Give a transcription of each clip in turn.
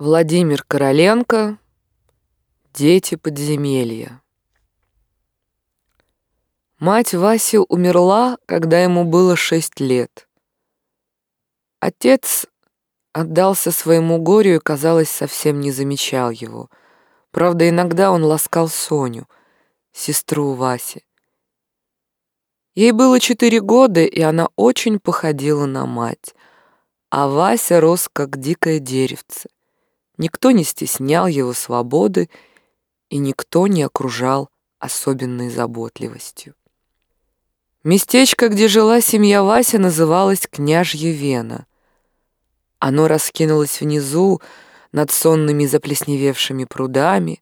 Владимир Короленко «Дети подземелья». Мать Васи умерла, когда ему было шесть лет. Отец отдался своему горю и, казалось, совсем не замечал его. Правда, иногда он ласкал Соню, сестру Васи. Ей было четыре года, и она очень походила на мать, а Вася рос, как дикое деревце. Никто не стеснял его свободы, и никто не окружал особенной заботливостью. Местечко, где жила семья Вася, называлось Княжье Вена. Оно раскинулось внизу над сонными заплесневевшими прудами.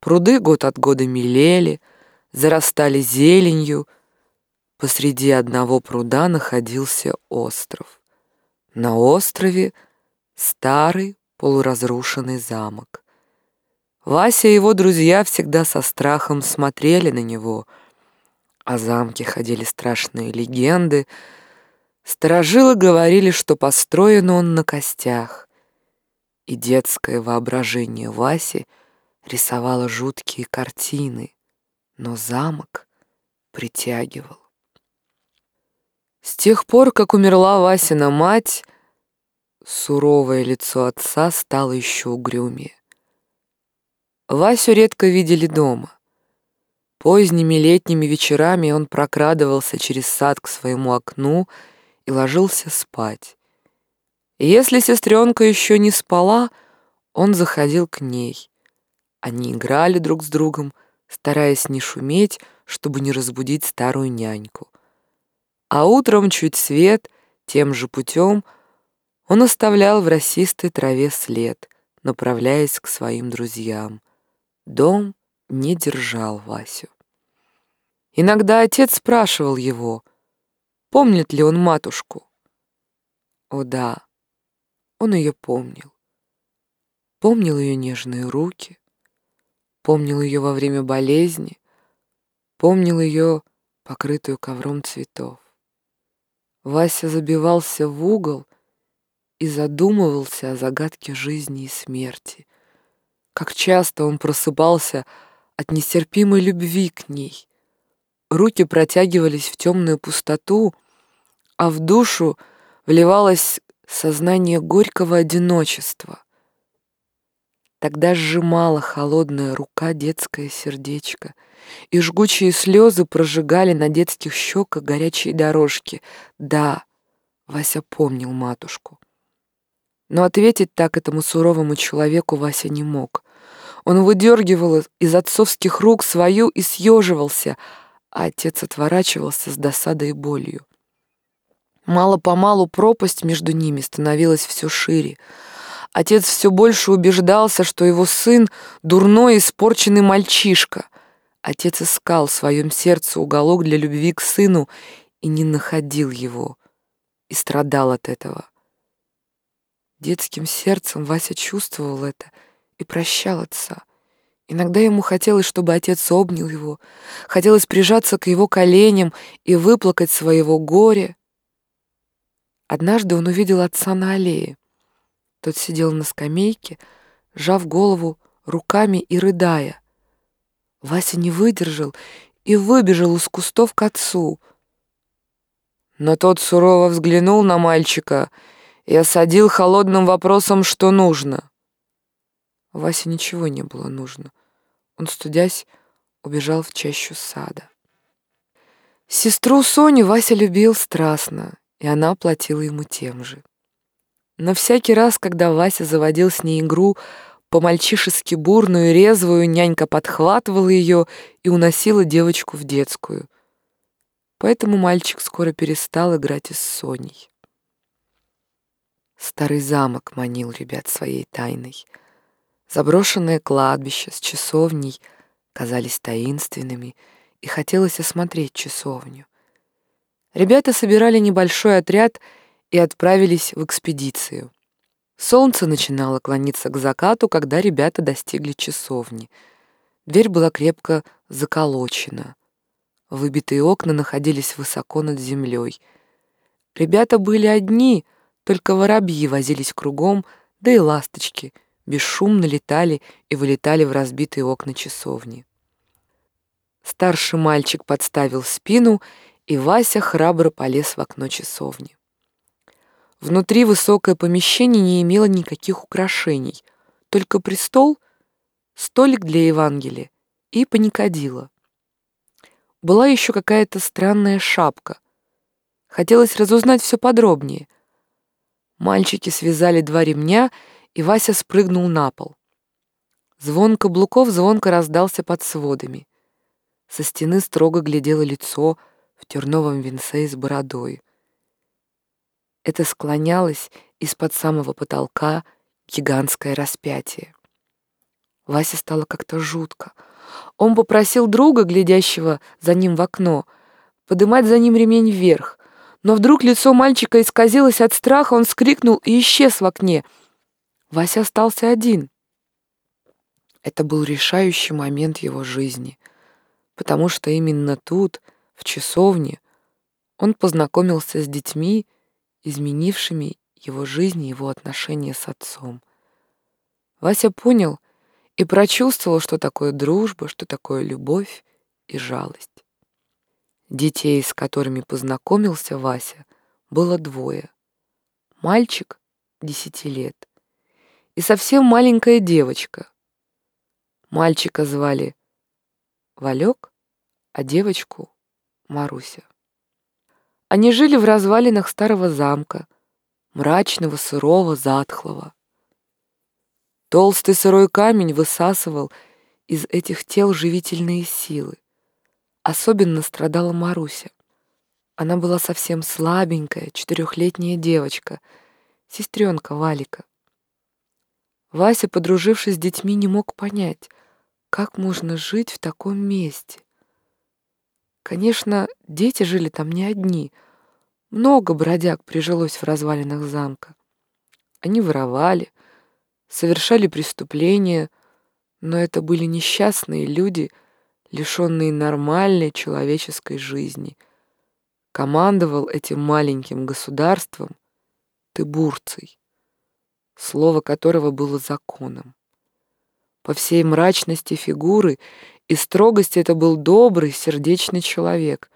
Пруды год от года мелели, зарастали зеленью. Посреди одного пруда находился остров. На острове старый полуразрушенный замок. Вася и его друзья всегда со страхом смотрели на него. О замке ходили страшные легенды. Сторожилы говорили, что построен он на костях. И детское воображение Васи рисовало жуткие картины, но замок притягивал. С тех пор, как умерла Васина мать, Суровое лицо отца стало еще угрюмее. Васю редко видели дома. Поздними летними вечерами он прокрадывался через сад к своему окну и ложился спать. И если сестренка еще не спала, он заходил к ней. Они играли друг с другом, стараясь не шуметь, чтобы не разбудить старую няньку. А утром чуть свет, тем же путем — он оставлял в росистой траве след, направляясь к своим друзьям. Дом не держал Васю. Иногда отец спрашивал его, помнит ли он матушку. О да, он ее помнил. Помнил ее нежные руки, помнил ее во время болезни, помнил ее покрытую ковром цветов. Вася забивался в угол и задумывался о загадке жизни и смерти. Как часто он просыпался от нестерпимой любви к ней. Руки протягивались в темную пустоту, а в душу вливалось сознание горького одиночества. Тогда сжимала холодная рука детское сердечко, и жгучие слезы прожигали на детских щеках горячие дорожки. Да, Вася помнил матушку. Но ответить так этому суровому человеку Вася не мог. Он выдергивал из отцовских рук свою и съеживался, а отец отворачивался с досадой и болью. Мало-помалу пропасть между ними становилась все шире. Отец все больше убеждался, что его сын — дурной, испорченный мальчишка. Отец искал в своем сердце уголок для любви к сыну и не находил его, и страдал от этого. Детским сердцем Вася чувствовал это и прощал отца. Иногда ему хотелось, чтобы отец обнял его, хотелось прижаться к его коленям и выплакать своего горя. Однажды он увидел отца на аллее. Тот сидел на скамейке, сжав голову руками и рыдая. Вася не выдержал и выбежал из кустов к отцу. Но тот сурово взглянул на мальчика — и осадил холодным вопросом, что нужно. Васе ничего не было нужно. Он, студясь, убежал в чащу сада. Сестру Соню Вася любил страстно, и она платила ему тем же. Но всякий раз, когда Вася заводил с ней игру, по-мальчишески бурную и резвую, нянька подхватывала ее и уносила девочку в детскую. Поэтому мальчик скоро перестал играть и с Соней. Старый замок манил ребят своей тайной. Заброшенное кладбище с часовней казались таинственными, и хотелось осмотреть часовню. Ребята собирали небольшой отряд и отправились в экспедицию. Солнце начинало клониться к закату, когда ребята достигли часовни. Дверь была крепко заколочена. Выбитые окна находились высоко над землей. Ребята были одни — только воробьи возились кругом, да и ласточки бесшумно летали и вылетали в разбитые окна часовни. Старший мальчик подставил спину, и Вася храбро полез в окно часовни. Внутри высокое помещение не имело никаких украшений, только престол, столик для Евангелия и паникадила. Была еще какая-то странная шапка. Хотелось разузнать все подробнее. Мальчики связали два ремня, и Вася спрыгнул на пол. Звон каблуков звонко раздался под сводами. Со стены строго глядело лицо в терновом венце с бородой. Это склонялось из-под самого потолка гигантское распятие. Васе стало как-то жутко. Он попросил друга, глядящего за ним в окно, подымать за ним ремень вверх. Но вдруг лицо мальчика исказилось от страха, он скрикнул и исчез в окне. Вася остался один. Это был решающий момент его жизни — потому что именно тут, в часовне, он познакомился с детьми, изменившими его жизнь и его отношения с отцом. Вася понял и прочувствовал, что такое дружба, что такое любовь и жалость. Детей, с которыми познакомился Вася, было двое. Мальчик десяти лет и совсем маленькая девочка. Мальчика звали Валек, а девочку — Маруся. Они жили в развалинах старого замка, мрачного, сырого, затхлого. Толстый сырой камень высасывал из этих тел живительные силы. Особенно страдала Маруся. Она была совсем слабенькая, четырехлетняя девочка, сестренка Валика. Вася, подружившись с детьми, не мог понять, как можно жить в таком месте? Конечно, дети жили там не одни. Много бродяг прижилось в развалинах замка. Они воровали, совершали преступления, но это были несчастные люди, лишенные нормальной человеческой жизни. Командовал этим маленьким государством Тыбурций, слово которого было законом. По всей мрачности фигуры и строгости это был добрый, сердечный человек.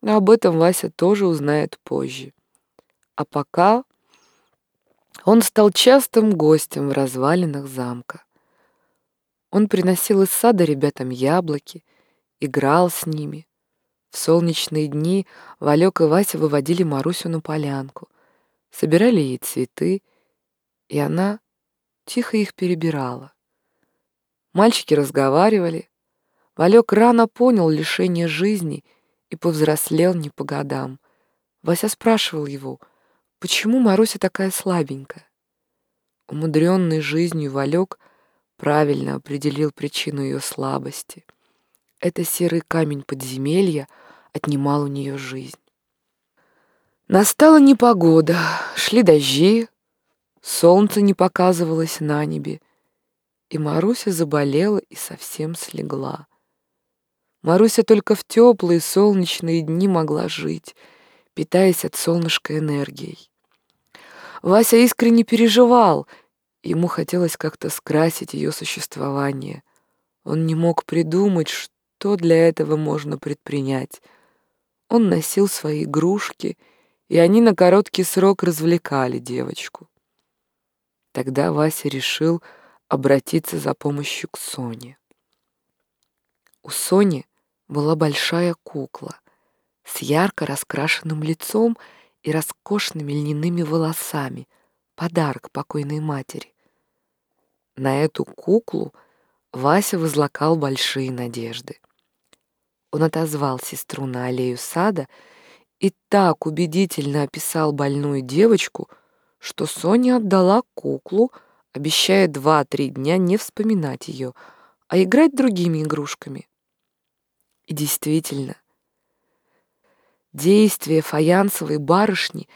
Но об этом Вася тоже узнает позже. А пока он стал частым гостем в развалинах замка. Он приносил из сада ребятам яблоки, играл с ними. В солнечные дни Валек и Вася выводили Марусю на полянку, собирали ей цветы, и она тихо их перебирала. Мальчики разговаривали. Валек рано понял лишение жизни и повзрослел не по годам. Вася спрашивал его, почему Маруся такая слабенькая. Умудренный жизнью Валек правильно определил причину ее слабости. Это серый камень подземелья отнимал у нее жизнь. Настала непогода, шли дожди, солнце не показывалось на небе, и Маруся заболела и совсем слегла. Маруся только в теплые солнечные дни могла жить, питаясь от солнышка энергией. Вася искренне переживал, ему хотелось как-то скрасить ее существование. Он не мог придумать, что для этого можно предпринять. Он носил свои игрушки, и они на короткий срок развлекали девочку. Тогда Вася решил, обратиться за помощью к Соне. У Сони была большая кукла с ярко раскрашенным лицом и роскошными льняными волосами, подарок покойной матери. На эту куклу Вася возлагал большие надежды. Он отозвал сестру на аллею сада и так убедительно описал больную девочку, что Соня отдала куклу — обещая два-три дня не вспоминать ее, а играть другими игрушками. И действительно, действия фаянсовой барышни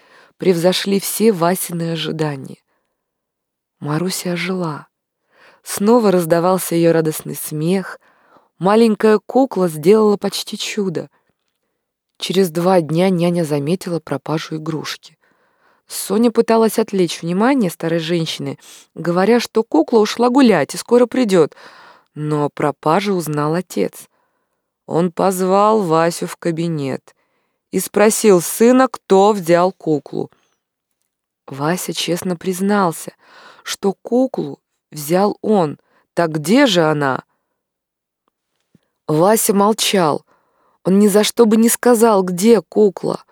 превзошли все Васины ожидания. Маруся ожила. Снова раздавался ее радостный смех. Маленькая кукла сделала почти чудо. Через два дня няня заметила пропажу игрушки. Соня пыталась отвлечь внимание старой женщины, говоря, что кукла ушла гулять и скоро придет, но о пропаже узнал отец. Он позвал Васю в кабинет и спросил сына, кто взял куклу. Вася честно признался, что куклу взял он. Так где же она? Вася молчал. Он ни за что бы не сказал, где кукла.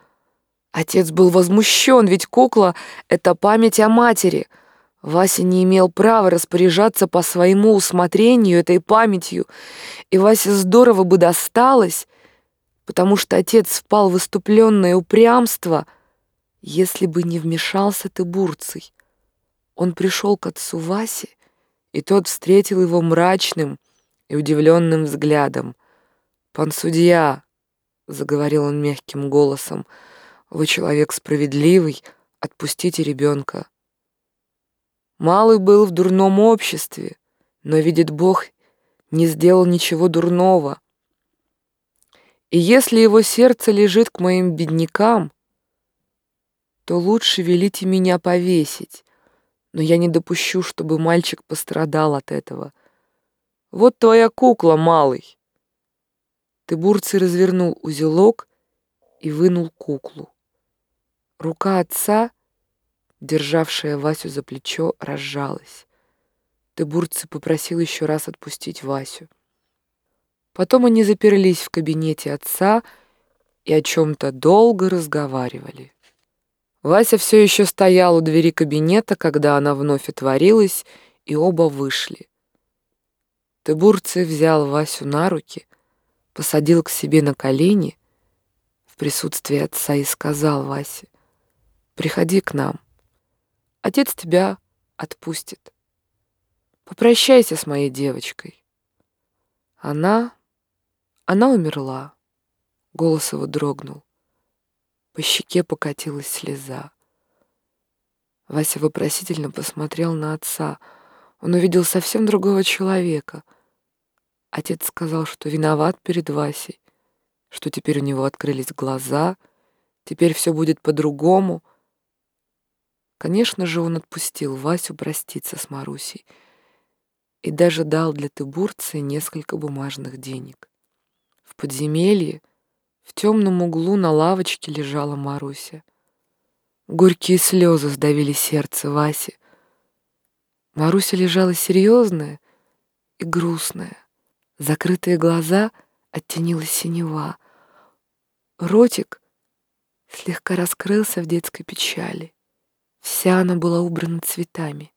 Отец был возмущен, ведь кукла — это память о матери. Вася не имел права распоряжаться по своему усмотрению этой памятью, и Васе здорово бы досталось, потому что отец впал в выступленное упрямство, если бы не вмешался Тыбурций. Он пришел к отцу Васе, и тот встретил его мрачным и удивленным взглядом. «Пан судья», — заговорил он мягким голосом, — вы человек справедливый, отпустите ребенка. Малый был в дурном обществе, но, видит Бог, не сделал ничего дурного. И если его сердце лежит к моим беднякам, то лучше велите меня повесить, но я не допущу, чтобы мальчик пострадал от этого. Вот твоя кукла, малый. Тыбурций развернул узелок и вынул куклу. Рука отца, державшая Васю за плечо, разжалась. Тыбурцы попросил еще раз отпустить Васю. Потом они заперлись в кабинете отца и о чем-то долго разговаривали. Вася все еще стоял у двери кабинета, когда она вновь отворилась, и оба вышли. Тыбурцы взял Васю на руки, посадил к себе на колени в присутствии отца и сказал Васе, Приходи к нам. Отец тебя отпустит. Попрощайся с моей девочкой. Она... она умерла. Голос его дрогнул. По щеке покатилась слеза. Вася вопросительно посмотрел на отца. Он увидел совсем другого человека. Отец сказал, что виноват перед Васей, что теперь у него открылись глаза, теперь все будет по-другому — Конечно же, он отпустил Васю проститься с Марусей и даже дал для Тыбурции несколько бумажных денег. В подземелье, в темном углу на лавочке лежала Маруся. Горькие слезы сдавили сердце Васи. Маруся лежала серьезная и грустная. Закрытые глаза оттенила синева. Ротик слегка раскрылся в детской печали. Вся она была убрана цветами.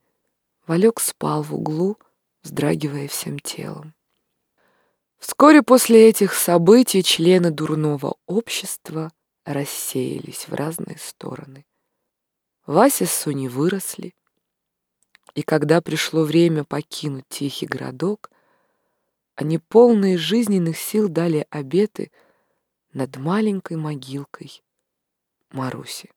Валек спал в углу, вздрагивая всем телом. Вскоре после этих событий члены дурного общества рассеялись в разные стороны. Вася с Соней выросли, и когда пришло время покинуть тихий городок, они полные жизненных сил дали обеты над маленькой могилкой Маруси.